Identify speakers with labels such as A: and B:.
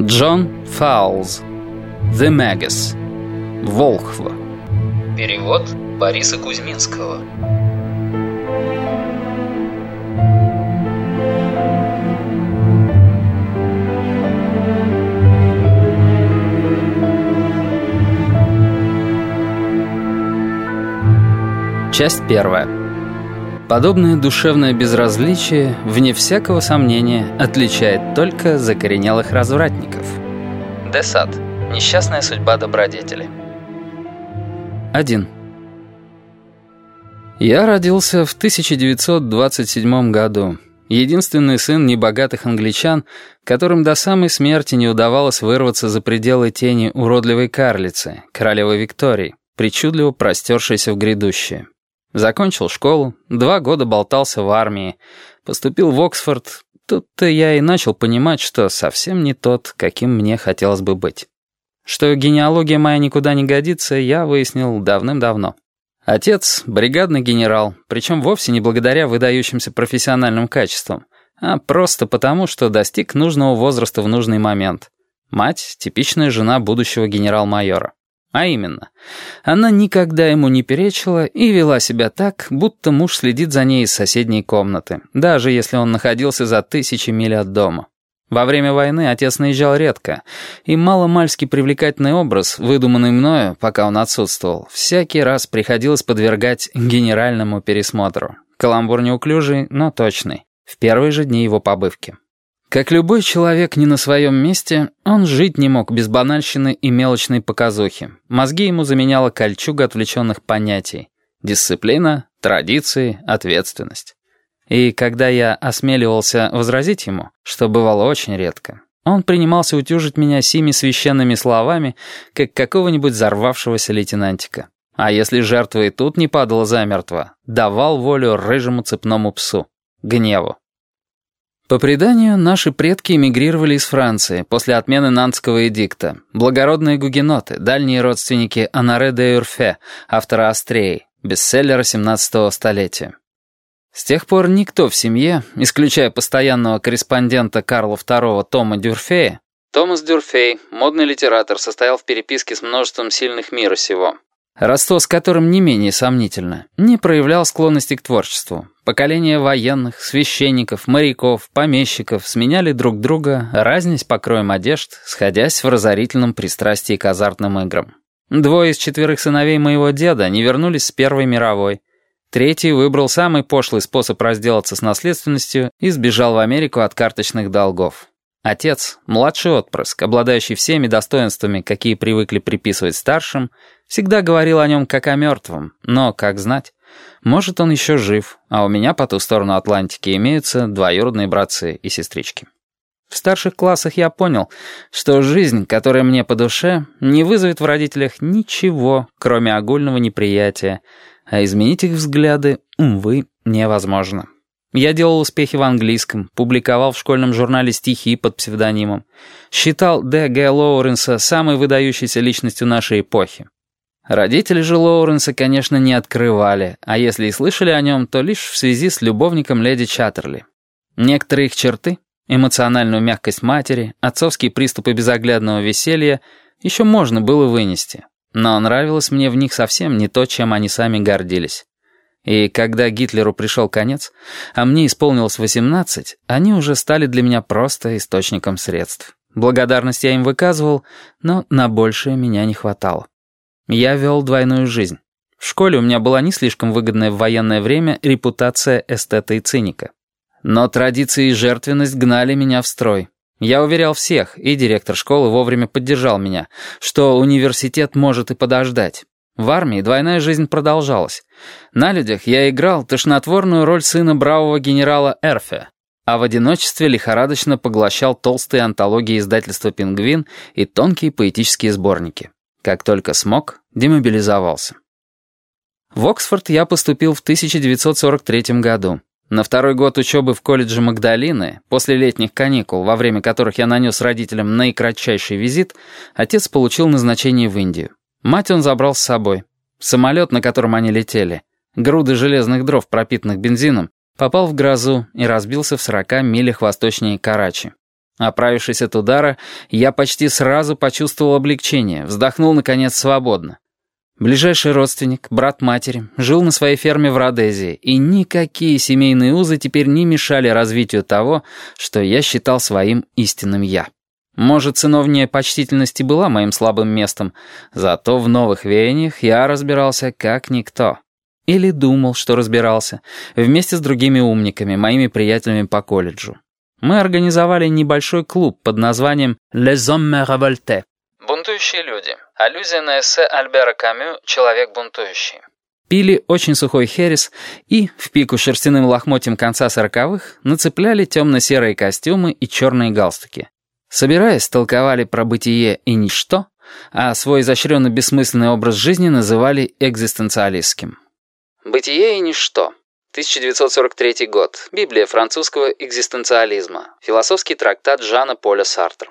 A: Джон Фаулз. The Magus. Волхва.
B: Перевод Бориса Кузьминского.
A: Часть первая. Подобное душевное безразличие, вне всякого сомнения, отличает только закоренелых развратников. Десад. Несчастная судьба добродетели. 1. Я родился в 1927 году. Единственный сын небогатых англичан, которым до самой смерти не удавалось вырваться за пределы тени уродливой карлицы, королевы Виктории, причудливо простершейся в грядущее. Закончил школу, два года болтался в армии, поступил в Оксфорд. Тут-то я и начал понимать, что совсем не тот, каким мне хотелось бы быть. Что генеалогия моя никуда не годится, я выяснил давным-давно. Отец — бригадный генерал, причем вовсе не благодаря выдающимся профессиональным качествам, а просто потому, что достиг нужного возраста в нужный момент. Мать — типичная жена будущего генерал-майора. А именно, она никогда ему не перечила и вела себя так, будто муж следит за ней из соседней комнаты, даже если он находился за тысячи миль от дома. Во время войны отец наезжал редко, и маломальски привлекательный образ, выдуманный мною, пока он отсутствовал, всякий раз приходилось подвергать генеральному пересмотру. Каламбур неуклюжий, но точный, в первые же дни его побывки. Как любой человек не на своем месте, он жить не мог без банальщины и мелочной показухи. Мозги ему заменяла кольчуга отвлеченных понятий. Дисциплина, традиции, ответственность. И когда я осмеливался возразить ему, что бывало очень редко, он принимался утюжить меня сими священными словами, как какого-нибудь взорвавшегося лейтенантика. А если жертва и тут не падала замертво, давал волю рыжему цепному псу, гневу. По преданию, наши предки эмигрировали из Франции после отмены Нантского эдикта. Благородные гугеноты, дальние родственники Анаре де Юрфе, автора «Астреи», бестселлера 17-го столетия. С тех пор никто в семье, исключая постоянного корреспондента Карла II Тома Дюрфея, Томас Дюрфей, модный литератор, состоял в переписке с множеством сильных мира сего, родство с которым не менее сомнительно, не проявлял склонности к творчеству. Поколения военных, священников, моряков, помещиков сменяли друг друга, разнясь покроем одежд, сходясь в разорительном пристрастии к азартным играм. Двое из четверых сыновей моего деда не вернулись с Первой мировой. Третий выбрал самый пошлый способ разделаться с наследственностью и сбежал в Америку от карточных долгов. Отец, младший отпрыск, обладающий всеми достоинствами, какие привыкли приписывать старшим, всегда говорил о нем как о мертвом, но, как знать, может, он еще жив, а у меня по ту сторону Атлантики имеются двоюродные братцы и сестрички. В старших классах я понял, что жизнь, которая мне по душе, не вызовет в родителях ничего, кроме огульного неприятия, а изменить их взгляды, увы, невозможно. Я делал успехи в английском, публиковал в школьном журнале стихи под псевдонимом, считал Д. Г. Лоуренса самой выдающейся личностью нашей эпохи. Родители же Лоуренса, конечно, не открывали, а если и слышали о нем, то лишь в связи с любовником леди Чаттерли. Некоторые их черты, эмоциональную мягкость матери, отцовские приступы безоглядного веселья, еще можно было вынести. Но нравилось мне в них совсем не то, чем они сами гордились. И когда Гитлеру пришел конец, а мне исполнилось 18, они уже стали для меня просто источником средств. Благодарность я им выказывал, но на большее меня не хватало. Я вел двойную жизнь. В школе у меня была не слишком выгодная в военное время репутация эстета и циника. Но традиции и жертвенность гнали меня в строй. Я уверял всех, и директор школы вовремя поддержал меня, что университет может и подождать. В армии двойная жизнь продолжалась. На людях я играл тошнотворную роль сына бравого генерала Эрфе, а в одиночестве лихорадочно поглощал толстые антологии издательства «Пингвин» и тонкие поэтические сборники. Как только смог, демобилизовался. В Оксфорд я поступил в 1943 году. На второй год учебы в колледже Магдалины, после летних каникул, во время которых я нанес родителям наикратчайший визит, отец получил назначение в Индию. Мать он забрал с собой. Самолет, на котором они летели, груды железных дров, пропитанных бензином, попал в грозу и разбился в 40 милях восточнее Карачи. Оправившись от удара, я почти сразу почувствовал облегчение, вздохнул, наконец, свободно. Ближайший родственник, брат матери, жил на своей ферме в Родезии, и никакие семейные узы теперь не мешали развитию того, что я считал своим истинным «я». Может, сыновняя почтительность и была моим слабым местом, зато в новых веяниях я разбирался как никто. Или думал, что разбирался, вместе с другими умниками, моими приятелями по колледжу. Мы организовали небольшой клуб под названием «Les Hommes Révoltés».
B: Бунтующие люди. Аллюзия на эссе Альбера Камю «Человек бунтующий».
A: Пили очень сухой херес и, в пику шерстяным лохмотьем конца сороковых, нацепляли темно-серые костюмы и черные галстуки. Собираясь, толковали про бытие и ничто, а свой изощренно бессмысленный образ жизни называли экзистенциалистским. «Бытие и ничто» 1943 год. Библия французского экзистенциализма. Философский трактат Жана Поля Сартра.